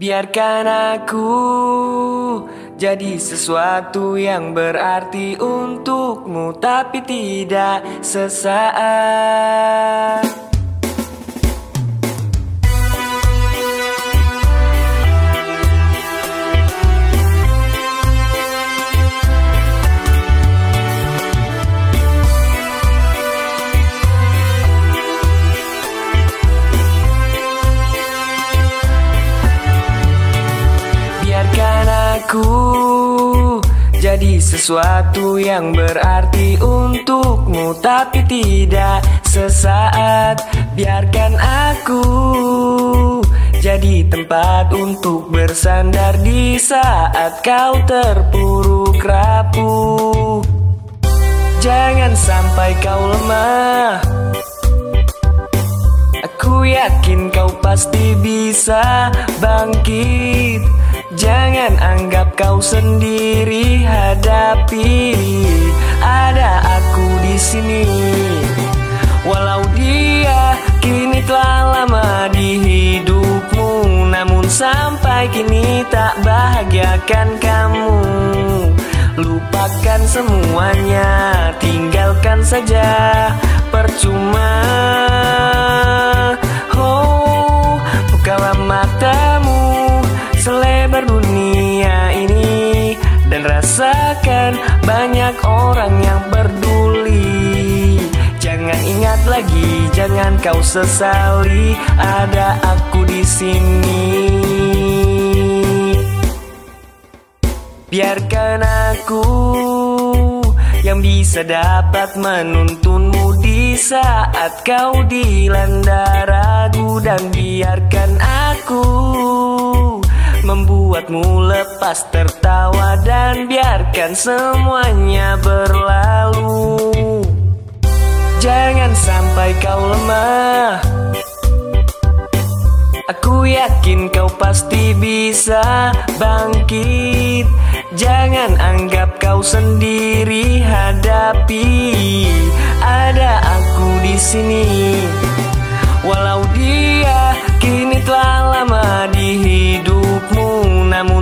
Biarkan aku jadi sesuatu yang berarti untukmu Tapi tidak sesaat aku jadi sesuatu yang berarti untukmu Tapi tidak sesaat. Biarkan aku jadi tempat untuk bersandar Di saat kau terpuruk rapuh Jangan sampai kau lemah. Aku yakin kau pasti bisa bangkit Jangan anggap kau sendiri hadapi. Ada aku di sini. Walau dia kini telah lama di hidupmu Namun sampai kini tak bahagiakan kamu. Lupakan semuanya, tinggalkan saja Percuma rasakan banyak orang yang peduli Jangan ingat lagi, jangan kau sesali Ada aku di sini. Biarkan aku yang bisa dapat menuntunmu di saat kau dilanda ragu dan biarkan aku membuatmu lepas tertawa dan biarkan semuanya berlalu. Jangan sampai kau lemah. Aku yakin kau pasti bisa bangkit Jangan anggap kau sendiri hadapi Ada aku di sini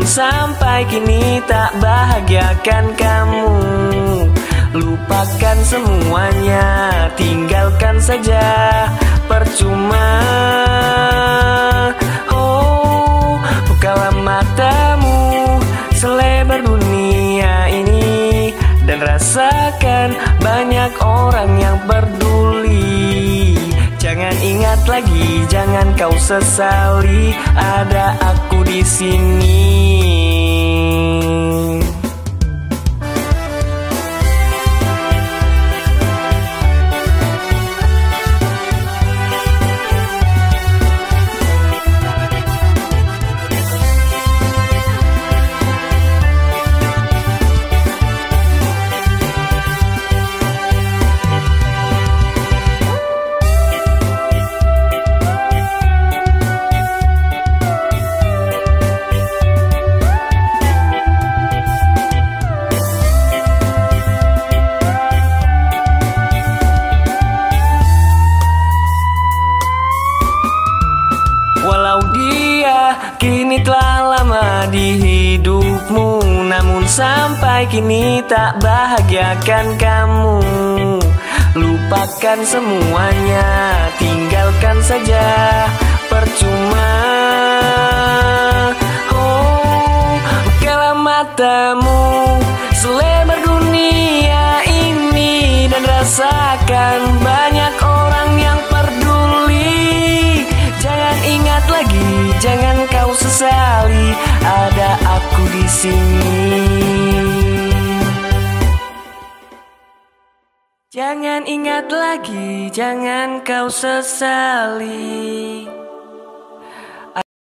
sampai kini tak bahagiakan kamu. Lupakan semuanya, tinggalkan saja Percuma. Oh, bukalah matamu Selebar dunia ini Dan rasakan banyak orang yang peduli. Jangan ingat lagi, jangan kau sesali Ada aku di sini telah lama di hidupmu Namun sampai kini tak bahagiakan kamu. Lupakan semuanya, tinggalkan saja Percuma. Oh, bukalah matamu Selebar dunia ini Dan rasakan sini. Jangan ingat lagi, jangan kau sesali